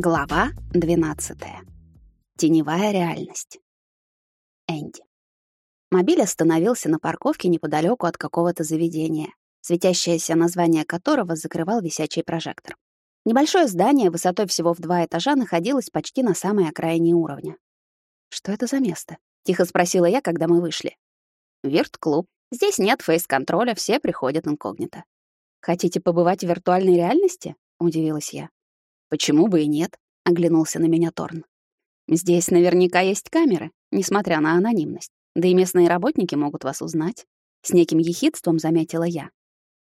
Глава 12. Теневая реальность. Энди. Мобиль остановился на парковке неподалеку от какого-то заведения, светящееся название которого закрывал висячий прожектор. Небольшое здание высотой всего в два этажа находилось почти на самой окраине уровня. «Что это за место?» — тихо спросила я, когда мы вышли. «Вирт-клуб. Здесь нет фейс-контроля, все приходят инкогнито». «Хотите побывать в виртуальной реальности?» — удивилась я. «Почему бы и нет?» — оглянулся на меня Торн. «Здесь наверняка есть камеры, несмотря на анонимность. Да и местные работники могут вас узнать». С неким ехидством заметила я.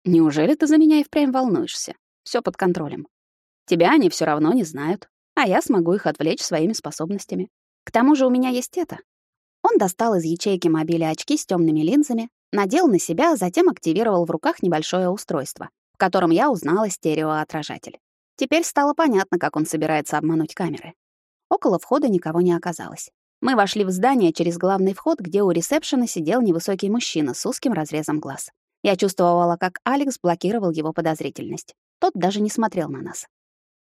«Неужели ты за меня и впрямь волнуешься? Все под контролем. Тебя они все равно не знают, а я смогу их отвлечь своими способностями. К тому же у меня есть это». Он достал из ячейки мобиля очки с темными линзами, надел на себя, а затем активировал в руках небольшое устройство, в котором я узнала стереоотражатель. Теперь стало понятно, как он собирается обмануть камеры. Около входа никого не оказалось. Мы вошли в здание через главный вход, где у ресепшена сидел невысокий мужчина с узким разрезом глаз. Я чувствовала, как Алекс блокировал его подозрительность. Тот даже не смотрел на нас.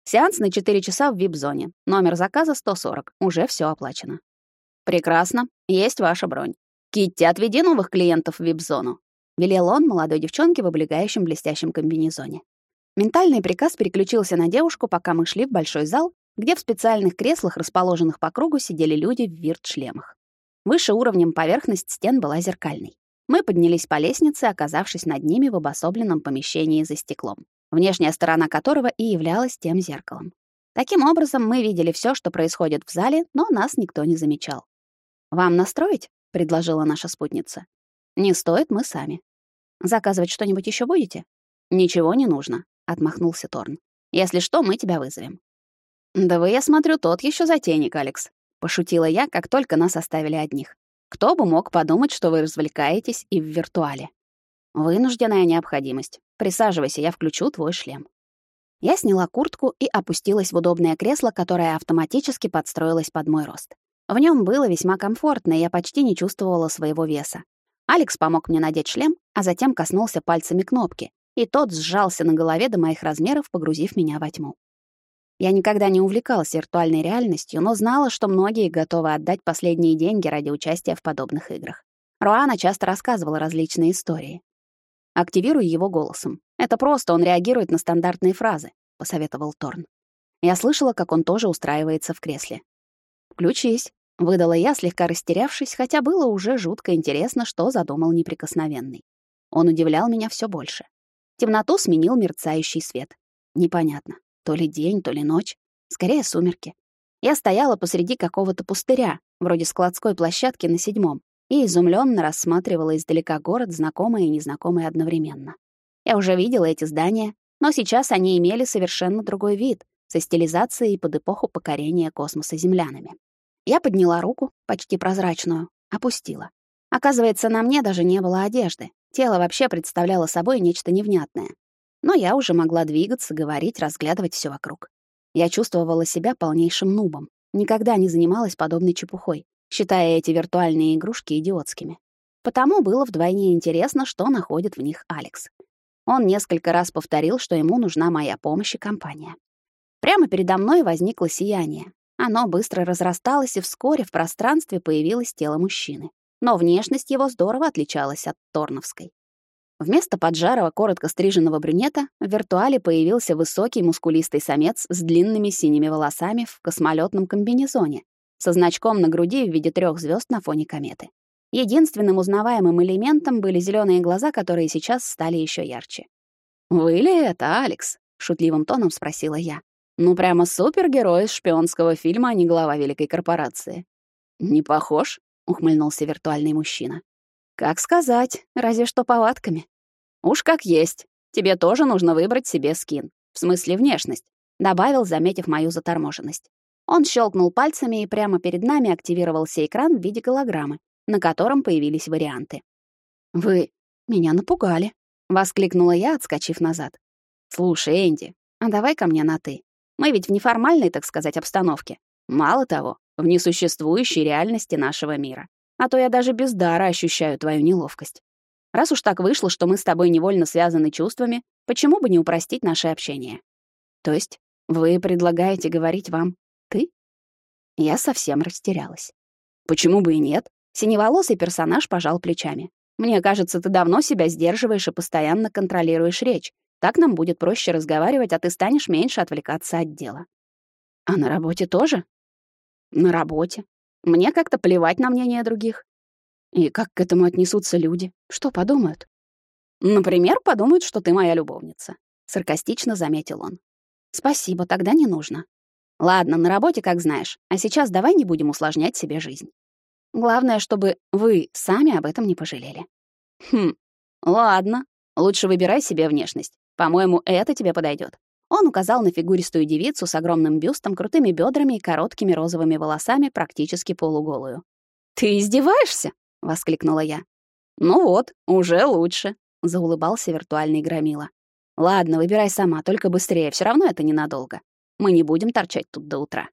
Сеанс на 4 часа в вип-зоне. Номер заказа 140. Уже все оплачено. Прекрасно. Есть ваша бронь. Китти, отведи новых клиентов в вип-зону. Велел он молодой девчонке в облегающем блестящем комбинезоне. Ментальный приказ переключился на девушку, пока мы шли в большой зал, где в специальных креслах, расположенных по кругу, сидели люди в вирт-шлемах. Выше уровнем поверхность стен была зеркальной. Мы поднялись по лестнице, оказавшись над ними в обособленном помещении за стеклом, внешняя сторона которого и являлась тем зеркалом. Таким образом, мы видели все, что происходит в зале, но нас никто не замечал. «Вам настроить?» — предложила наша спутница. «Не стоит, мы сами. Заказывать что-нибудь еще будете?» «Ничего не нужно отмахнулся Торн. Если что, мы тебя вызовем. Да вы, я смотрю, тот еще затейник, Алекс, пошутила я, как только нас оставили одних. Кто бы мог подумать, что вы развлекаетесь и в виртуале. Вынужденная необходимость. Присаживайся, я включу твой шлем. Я сняла куртку и опустилась в удобное кресло, которое автоматически подстроилось под мой рост. В нем было весьма комфортно, и я почти не чувствовала своего веса. Алекс помог мне надеть шлем, а затем коснулся пальцами кнопки, и тот сжался на голове до моих размеров, погрузив меня во тьму. Я никогда не увлекалась виртуальной реальностью, но знала, что многие готовы отдать последние деньги ради участия в подобных играх. Руана часто рассказывала различные истории. «Активируй его голосом. Это просто, он реагирует на стандартные фразы», — посоветовал Торн. Я слышала, как он тоже устраивается в кресле. «Включись», — выдала я, слегка растерявшись, хотя было уже жутко интересно, что задумал неприкосновенный. Он удивлял меня все больше. Темноту сменил мерцающий свет. Непонятно, то ли день, то ли ночь. Скорее, сумерки. Я стояла посреди какого-то пустыря, вроде складской площадки на седьмом, и изумленно рассматривала издалека город, знакомый и незнакомый одновременно. Я уже видела эти здания, но сейчас они имели совершенно другой вид, со стилизацией под эпоху покорения космоса землянами. Я подняла руку, почти прозрачную, опустила. Оказывается, на мне даже не было одежды. Тело вообще представляло собой нечто невнятное. Но я уже могла двигаться, говорить, разглядывать все вокруг. Я чувствовала себя полнейшим нубом. Никогда не занималась подобной чепухой, считая эти виртуальные игрушки идиотскими. Потому было вдвойне интересно, что находит в них Алекс. Он несколько раз повторил, что ему нужна моя помощь и компания. Прямо передо мной возникло сияние. Оно быстро разрасталось, и вскоре в пространстве появилось тело мужчины но внешность его здорово отличалась от Торновской. Вместо поджарого, коротко стриженного брюнета в виртуале появился высокий мускулистый самец с длинными синими волосами в космолетном комбинезоне, со значком на груди в виде трех звезд на фоне кометы. Единственным узнаваемым элементом были зеленые глаза, которые сейчас стали еще ярче. «Вы ли это, Алекс?» — шутливым тоном спросила я. «Ну, прямо супергерой из шпионского фильма, а не глава великой корпорации». «Не похож?» Ухмыльнулся виртуальный мужчина. Как сказать, разве что повадками. Уж как есть. Тебе тоже нужно выбрать себе скин, в смысле внешность, добавил, заметив мою заторможенность. Он щелкнул пальцами, и прямо перед нами активировался экран в виде голограммы, на котором появились варианты. «Вы меня напугали», — воскликнула я, отскочив назад. «Слушай, Энди, а давай ко мне на «ты». Мы ведь в неформальной, так сказать, обстановке. Мало того, в несуществующей реальности нашего мира. А то я даже без дара ощущаю твою неловкость. Раз уж так вышло, что мы с тобой невольно связаны чувствами, почему бы не упростить наше общение? То есть Вы предлагаете говорить вам «ты»? Я совсем растерялась. Почему бы и нет? Синеволосый персонаж пожал плечами. Мне кажется, ты давно себя сдерживаешь и постоянно контролируешь речь. Так нам будет проще разговаривать, а ты станешь меньше отвлекаться от дела. А на работе тоже? На работе. Мне как-то плевать на мнение других. И как к этому отнесутся люди? Что подумают? Например, подумают, что ты моя любовница, саркастично заметил он. Спасибо, тогда не нужно. Ладно, на работе, как знаешь. А сейчас давай не будем усложнять себе жизнь. Главное, чтобы вы сами об этом не пожалели. Хм. Ладно. Лучше выбирай себе внешность. По-моему, это тебе подойдет. Он указал на фигуристую девицу с огромным бюстом, крутыми бедрами и короткими розовыми волосами, практически полуголую. «Ты издеваешься?» — воскликнула я. «Ну вот, уже лучше», — заулыбался виртуальный громила. «Ладно, выбирай сама, только быстрее, все равно это ненадолго. Мы не будем торчать тут до утра».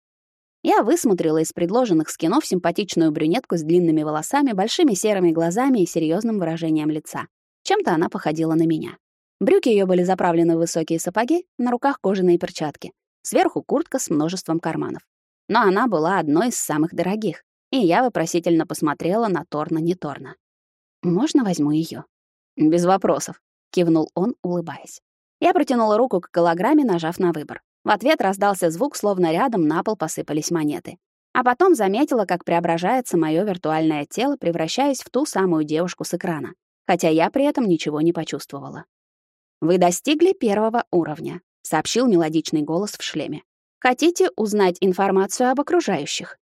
Я высмотрела из предложенных скинов симпатичную брюнетку с длинными волосами, большими серыми глазами и серьезным выражением лица. Чем-то она походила на меня. Брюки ее были заправлены в высокие сапоги, на руках кожаные перчатки. Сверху куртка с множеством карманов. Но она была одной из самых дорогих, и я вопросительно посмотрела на Торна-не Торна. «Можно возьму ее? «Без вопросов», — кивнул он, улыбаясь. Я протянула руку к голограмме, нажав на выбор. В ответ раздался звук, словно рядом на пол посыпались монеты. А потом заметила, как преображается мое виртуальное тело, превращаясь в ту самую девушку с экрана, хотя я при этом ничего не почувствовала. «Вы достигли первого уровня», — сообщил мелодичный голос в шлеме. «Хотите узнать информацию об окружающих?»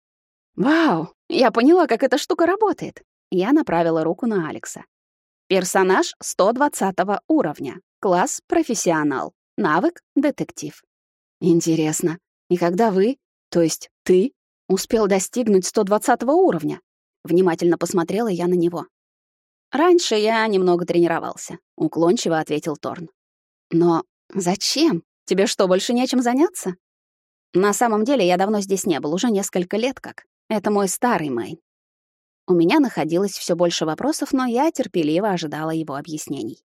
«Вау! Я поняла, как эта штука работает!» Я направила руку на Алекса. Персонаж 120 уровня. Класс профессионал. Навык детектив. Интересно, и когда вы, то есть ты, успел достигнуть 120 уровня? Внимательно посмотрела я на него. Раньше я немного тренировался, уклончиво ответил Торн. Но зачем? Тебе что, больше нечем заняться? На самом деле я давно здесь не был, уже несколько лет как. Это мой старый Мэй. У меня находилось все больше вопросов, но я терпеливо ожидала его объяснений.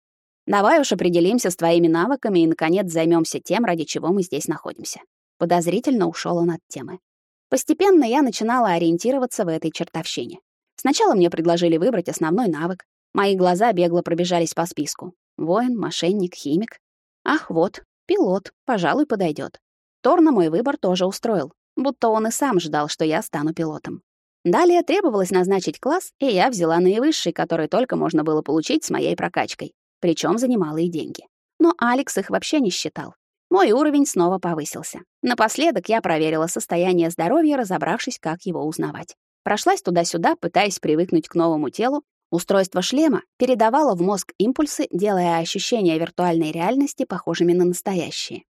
Давай уж определимся с твоими навыками и, наконец, займемся тем, ради чего мы здесь находимся. Подозрительно ушел он от темы. Постепенно я начинала ориентироваться в этой чертовщине. Сначала мне предложили выбрать основной навык. Мои глаза бегло пробежались по списку. Воин, мошенник, химик. Ах, вот, пилот, пожалуй, подойдет. Торна мой выбор тоже устроил будто он и сам ждал, что я стану пилотом. Далее требовалось назначить класс, и я взяла наивысший, который только можно было получить с моей прокачкой, причем за немалые деньги. Но Алекс их вообще не считал. Мой уровень снова повысился. Напоследок я проверила состояние здоровья, разобравшись, как его узнавать. Прошлась туда-сюда, пытаясь привыкнуть к новому телу. Устройство шлема передавало в мозг импульсы, делая ощущения виртуальной реальности похожими на настоящие.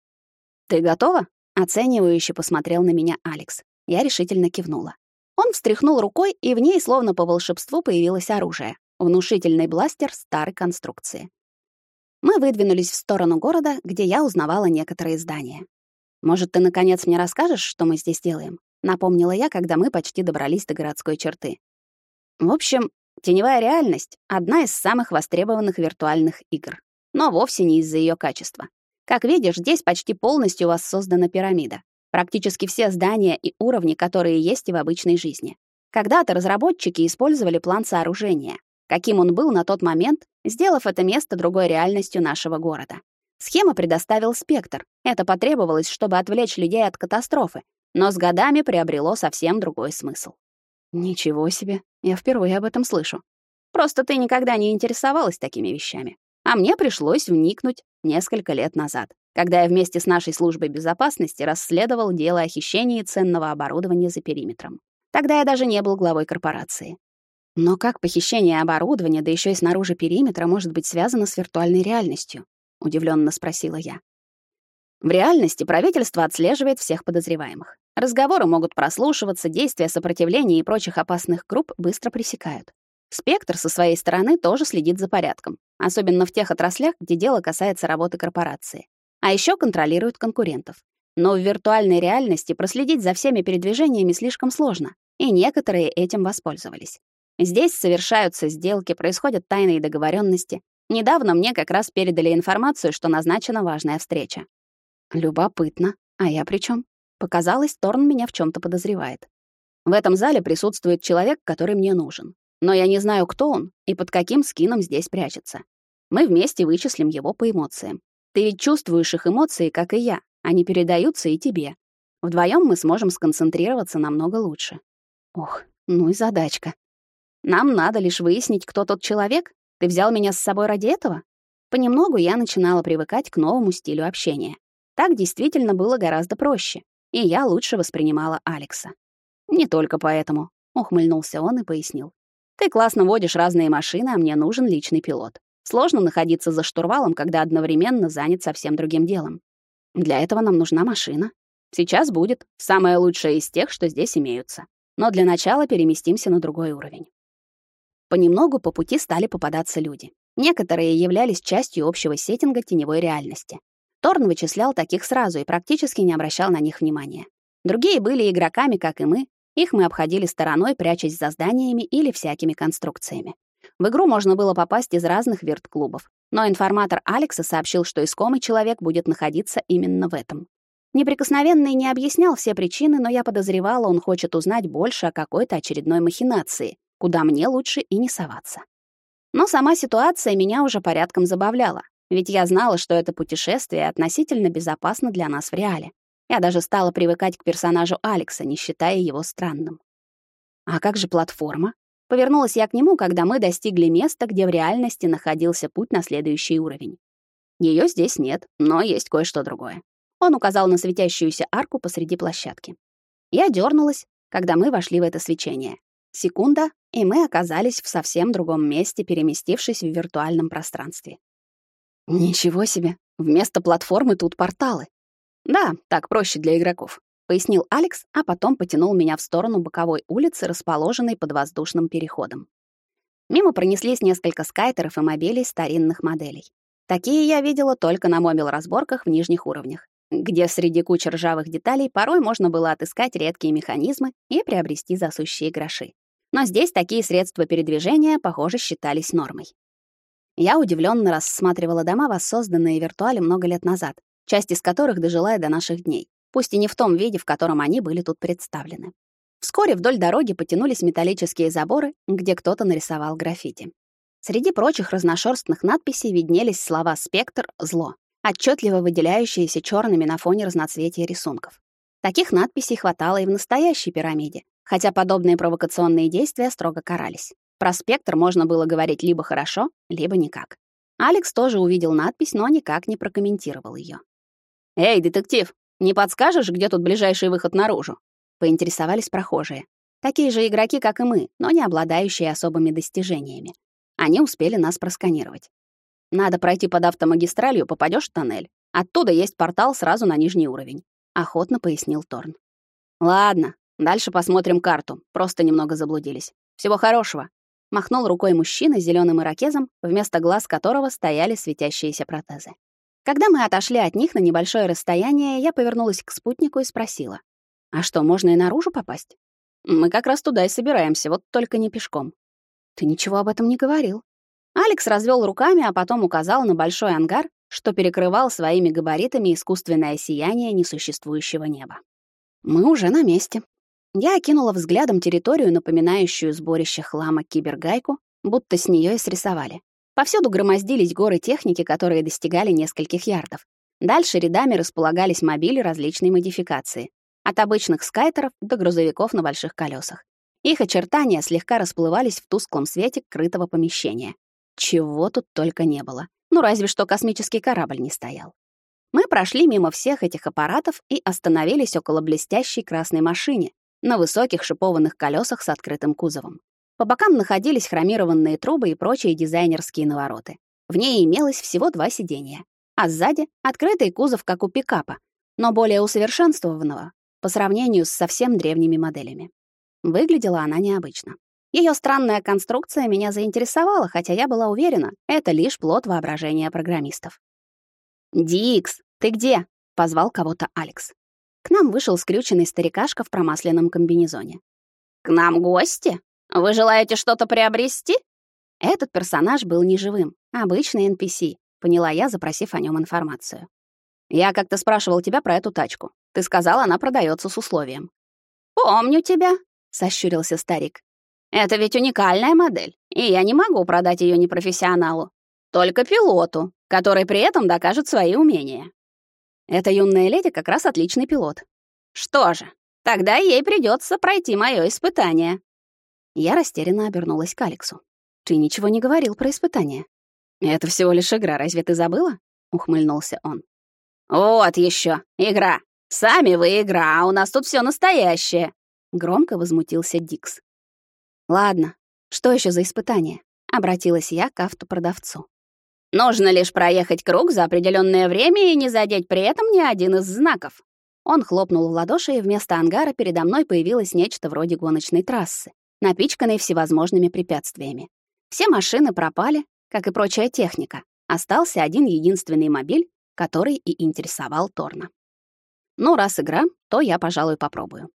«Ты готова?» Оценивающе посмотрел на меня Алекс. Я решительно кивнула. Он встряхнул рукой, и в ней словно по волшебству появилось оружие. Внушительный бластер старой конструкции. Мы выдвинулись в сторону города, где я узнавала некоторые здания. «Может, ты, наконец, мне расскажешь, что мы здесь делаем?» — напомнила я, когда мы почти добрались до городской черты. В общем, теневая реальность — одна из самых востребованных виртуальных игр, но вовсе не из-за ее качества. Как видишь, здесь почти полностью у вас создана пирамида. Практически все здания и уровни, которые есть и в обычной жизни. Когда-то разработчики использовали план сооружения, каким он был на тот момент, сделав это место другой реальностью нашего города. Схема предоставил спектр. Это потребовалось, чтобы отвлечь людей от катастрофы, но с годами приобрело совсем другой смысл. Ничего себе, я впервые об этом слышу. Просто ты никогда не интересовалась такими вещами. А мне пришлось вникнуть несколько лет назад, когда я вместе с нашей службой безопасности расследовал дело о хищении ценного оборудования за периметром. Тогда я даже не был главой корпорации. Но как похищение оборудования, да еще и снаружи периметра, может быть связано с виртуальной реальностью? удивленно спросила я. В реальности правительство отслеживает всех подозреваемых. Разговоры могут прослушиваться, действия сопротивления и прочих опасных групп быстро пресекают. Спектр со своей стороны тоже следит за порядком, особенно в тех отраслях, где дело касается работы корпорации. А еще контролирует конкурентов. Но в виртуальной реальности проследить за всеми передвижениями слишком сложно, и некоторые этим воспользовались. Здесь совершаются сделки, происходят тайные договоренности. Недавно мне как раз передали информацию, что назначена важная встреча. Любопытно. А я при чем? Показалось, Торн меня в чем то подозревает. В этом зале присутствует человек, который мне нужен. Но я не знаю, кто он и под каким скином здесь прячется. Мы вместе вычислим его по эмоциям. Ты ведь чувствуешь их эмоции, как и я. Они передаются и тебе. Вдвоем мы сможем сконцентрироваться намного лучше. Ох, ну и задачка. Нам надо лишь выяснить, кто тот человек. Ты взял меня с собой ради этого? Понемногу я начинала привыкать к новому стилю общения. Так действительно было гораздо проще, и я лучше воспринимала Алекса. Не только поэтому, ухмыльнулся он и пояснил. Ты классно водишь разные машины, а мне нужен личный пилот. Сложно находиться за штурвалом, когда одновременно занят совсем другим делом. Для этого нам нужна машина. Сейчас будет самая лучшая из тех, что здесь имеются. Но для начала переместимся на другой уровень. Понемногу по пути стали попадаться люди. Некоторые являлись частью общего сеттинга теневой реальности. Торн вычислял таких сразу и практически не обращал на них внимания. Другие были игроками, как и мы, их мы обходили стороной, прячась за зданиями или всякими конструкциями. В игру можно было попасть из разных вирт-клубов, но информатор Алекса сообщил, что искомый человек будет находиться именно в этом. Неприкосновенный не объяснял все причины, но я подозревала, он хочет узнать больше о какой-то очередной махинации, куда мне лучше и не соваться. Но сама ситуация меня уже порядком забавляла, ведь я знала, что это путешествие относительно безопасно для нас в реале. Я даже стала привыкать к персонажу Алекса, не считая его странным. А как же платформа? Повернулась я к нему, когда мы достигли места, где в реальности находился путь на следующий уровень. Ее здесь нет, но есть кое-что другое. Он указал на светящуюся арку посреди площадки. Я дернулась, когда мы вошли в это свечение. Секунда, и мы оказались в совсем другом месте, переместившись в виртуальном пространстве. Ничего себе, вместо платформы тут порталы. «Да, так проще для игроков», — пояснил Алекс, а потом потянул меня в сторону боковой улицы, расположенной под воздушным переходом. Мимо пронеслись несколько скайтеров и мобилей старинных моделей. Такие я видела только на мобил-разборках в нижних уровнях, где среди кучи ржавых деталей порой можно было отыскать редкие механизмы и приобрести засущие гроши. Но здесь такие средства передвижения, похоже, считались нормой. Я удивленно рассматривала дома, воссозданные виртуале много лет назад, часть из которых дожила до наших дней, пусть и не в том виде, в котором они были тут представлены. Вскоре вдоль дороги потянулись металлические заборы, где кто-то нарисовал граффити. Среди прочих разношерстных надписей виднелись слова «спектр», «зло», отчетливо выделяющиеся черными на фоне разноцветия рисунков. Таких надписей хватало и в настоящей пирамиде, хотя подобные провокационные действия строго карались. Про спектр можно было говорить либо хорошо, либо никак. Алекс тоже увидел надпись, но никак не прокомментировал ее. «Эй, детектив, не подскажешь, где тут ближайший выход наружу?» — поинтересовались прохожие. Такие же игроки, как и мы, но не обладающие особыми достижениями. Они успели нас просканировать. Надо пройти под автомагистралью, попадешь в тоннель. Оттуда есть портал сразу на нижний уровень, охотно пояснил Торн. Ладно, дальше посмотрим карту. Просто немного заблудились. Всего хорошего. Махнул рукой мужчина с зеленым ирокезом, вместо глаз которого стояли светящиеся протезы. Когда мы отошли от них на небольшое расстояние, я повернулась к спутнику и спросила: "А что, можно и наружу попасть?" "Мы как раз туда и собираемся, вот только не пешком". "Ты ничего об этом не говорил". Алекс развел руками, а потом указал на большой ангар, что перекрывал своими габаритами искусственное сияние несуществующего неба. Мы уже на месте. Я окинула взглядом территорию, напоминающую сборище хлама кибергайку, будто с нее и срисовали. Повсюду громоздились горы техники, которые достигали нескольких ярдов. Дальше рядами располагались мобили различной модификации, от обычных скайтеров до грузовиков на больших колесах. Их очертания слегка расплывались в тусклом свете крытого помещения. Чего тут только не было. Ну, разве что космический корабль не стоял. Мы прошли мимо всех этих аппаратов и остановились около блестящей красной машине на высоких шипованных колесах с открытым кузовом. По бокам находились хромированные трубы и прочие дизайнерские навороты. В ней имелось всего два сиденья, а сзади — открытый кузов, как у пикапа, но более усовершенствованного по сравнению с совсем древними моделями. Выглядела она необычно. Ее странная конструкция меня заинтересовала, хотя я была уверена, это лишь плод воображения программистов. «Дикс, ты где?» — позвал кого-то Алекс. К нам вышел скрюченный старикашка в промасленном комбинезоне. «К нам гости?» Вы желаете что-то приобрести? Этот персонаж был неживым, обычный NPC, поняла я, запросив о нем информацию. Я как-то спрашивал тебя про эту тачку. Ты сказал, она продается с условием. Помню тебя, сощурился старик. Это ведь уникальная модель, и я не могу продать ее непрофессионалу, только пилоту, который при этом докажет свои умения. Эта юная леди как раз отличный пилот. Что же, тогда ей придется пройти мое испытание. Я растерянно обернулась к Алексу. Ты ничего не говорил про испытание. Это всего лишь игра, разве ты забыла? ухмыльнулся он. Вот еще игра. Сами вы игра, а у нас тут все настоящее, громко возмутился Дикс. Ладно, что еще за испытание? обратилась я к автопродавцу. Нужно лишь проехать круг за определенное время и не задеть при этом ни один из знаков. Он хлопнул в ладоши, и вместо ангара передо мной появилось нечто вроде гоночной трассы, напичканной всевозможными препятствиями. Все машины пропали, как и прочая техника. Остался один единственный мобиль, который и интересовал Торна. Ну, раз игра, то я, пожалуй, попробую.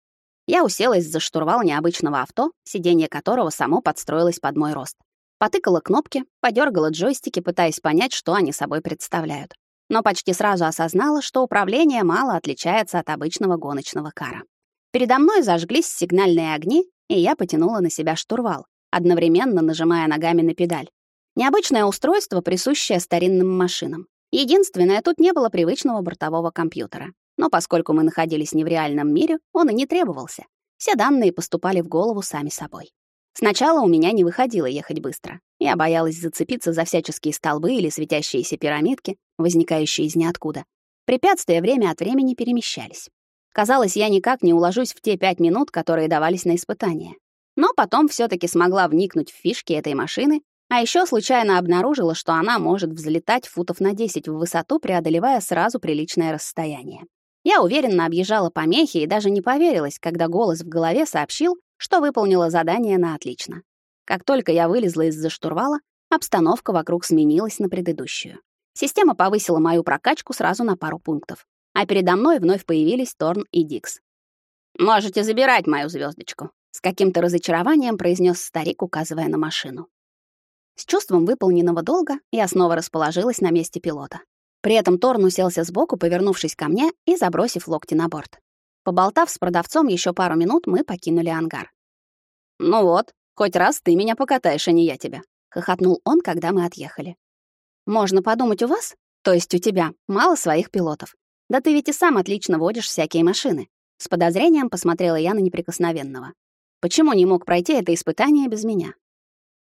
Я уселась за штурвал необычного авто, сиденье которого само подстроилось под мой рост. Потыкала кнопки, подергала джойстики, пытаясь понять, что они собой представляют. Но почти сразу осознала, что управление мало отличается от обычного гоночного кара. Передо мной зажглись сигнальные огни, и я потянула на себя штурвал, одновременно нажимая ногами на педаль. Необычное устройство, присущее старинным машинам. Единственное, тут не было привычного бортового компьютера. Но поскольку мы находились не в реальном мире, он и не требовался. Все данные поступали в голову сами собой. Сначала у меня не выходило ехать быстро. Я боялась зацепиться за всяческие столбы или светящиеся пирамидки, возникающие из ниоткуда. Препятствия время от времени перемещались. Казалось, я никак не уложусь в те пять минут, которые давались на испытание. Но потом все таки смогла вникнуть в фишки этой машины, а еще случайно обнаружила, что она может взлетать футов на 10 в высоту, преодолевая сразу приличное расстояние. Я уверенно объезжала помехи и даже не поверилась, когда голос в голове сообщил, что выполнила задание на отлично. Как только я вылезла из-за штурвала, обстановка вокруг сменилась на предыдущую. Система повысила мою прокачку сразу на пару пунктов, а передо мной вновь появились Торн и Дикс. «Можете забирать мою звездочку», — с каким-то разочарованием произнес старик, указывая на машину. С чувством выполненного долга я снова расположилась на месте пилота. При этом Торн уселся сбоку, повернувшись ко мне и забросив локти на борт. Поболтав с продавцом еще пару минут, мы покинули ангар. «Ну вот, хоть раз ты меня покатаешь, а не я тебя», — хохотнул он, когда мы отъехали. «Можно подумать, у вас, то есть у тебя, мало своих пилотов. Да ты ведь и сам отлично водишь всякие машины». С подозрением посмотрела я на неприкосновенного. «Почему не мог пройти это испытание без меня?»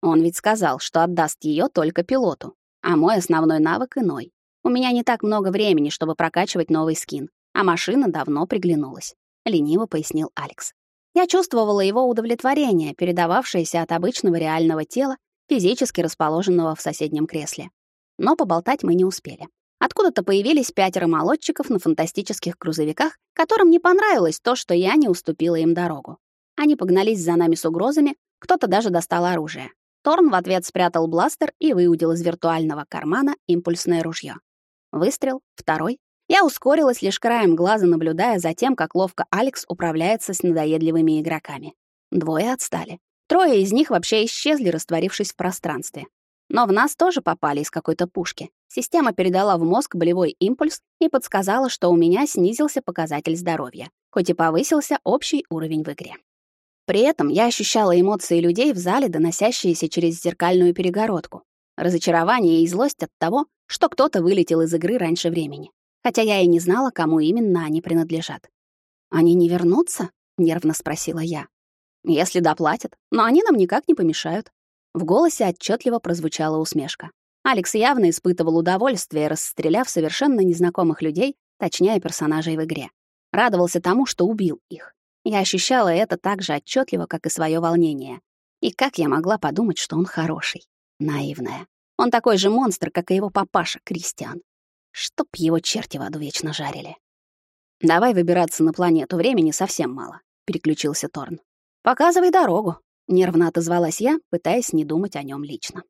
Он ведь сказал, что отдаст ее только пилоту, а мой основной навык иной. У меня не так много времени, чтобы прокачивать новый скин, а машина давно приглянулась, лениво пояснил Алекс. Я чувствовала его удовлетворение, передававшееся от обычного реального тела, физически расположенного в соседнем кресле. Но поболтать мы не успели. Откуда-то появились пятеро молодчиков на фантастических грузовиках, которым не понравилось то, что я не уступила им дорогу. Они погнались за нами с угрозами, кто-то даже достал оружие. Торн в ответ спрятал бластер и выудил из виртуального кармана импульсное ружье. Выстрел, второй, я ускорилась лишь краем глаза, наблюдая за тем, как ловко Алекс управляется с надоедливыми игроками. Двое отстали. Трое из них вообще исчезли, растворившись в пространстве. Но в нас тоже попали из какой-то пушки. Система передала в мозг болевой импульс и подсказала, что у меня снизился показатель здоровья, хоть и повысился общий уровень в игре. При этом я ощущала эмоции людей в зале, доносящиеся через зеркальную перегородку. Разочарование и злость от того, что кто-то вылетел из игры раньше времени хотя я и не знала, кому именно они принадлежат. «Они не вернутся?» — нервно спросила я. «Если доплатят, но они нам никак не помешают». В голосе отчетливо прозвучала усмешка. Алекс явно испытывал удовольствие, расстреляв совершенно незнакомых людей, точнее персонажей в игре. Радовался тому, что убил их. Я ощущала это так же отчетливо, как и свое волнение. И как я могла подумать, что он хороший? Наивная. Он такой же монстр, как и его папаша, Кристиан. Чтоб его черти в аду вечно жарили. «Давай выбираться на планету, времени совсем мало», — переключился Торн. «Показывай дорогу», — нервно отозвалась я, пытаясь не думать о нем лично.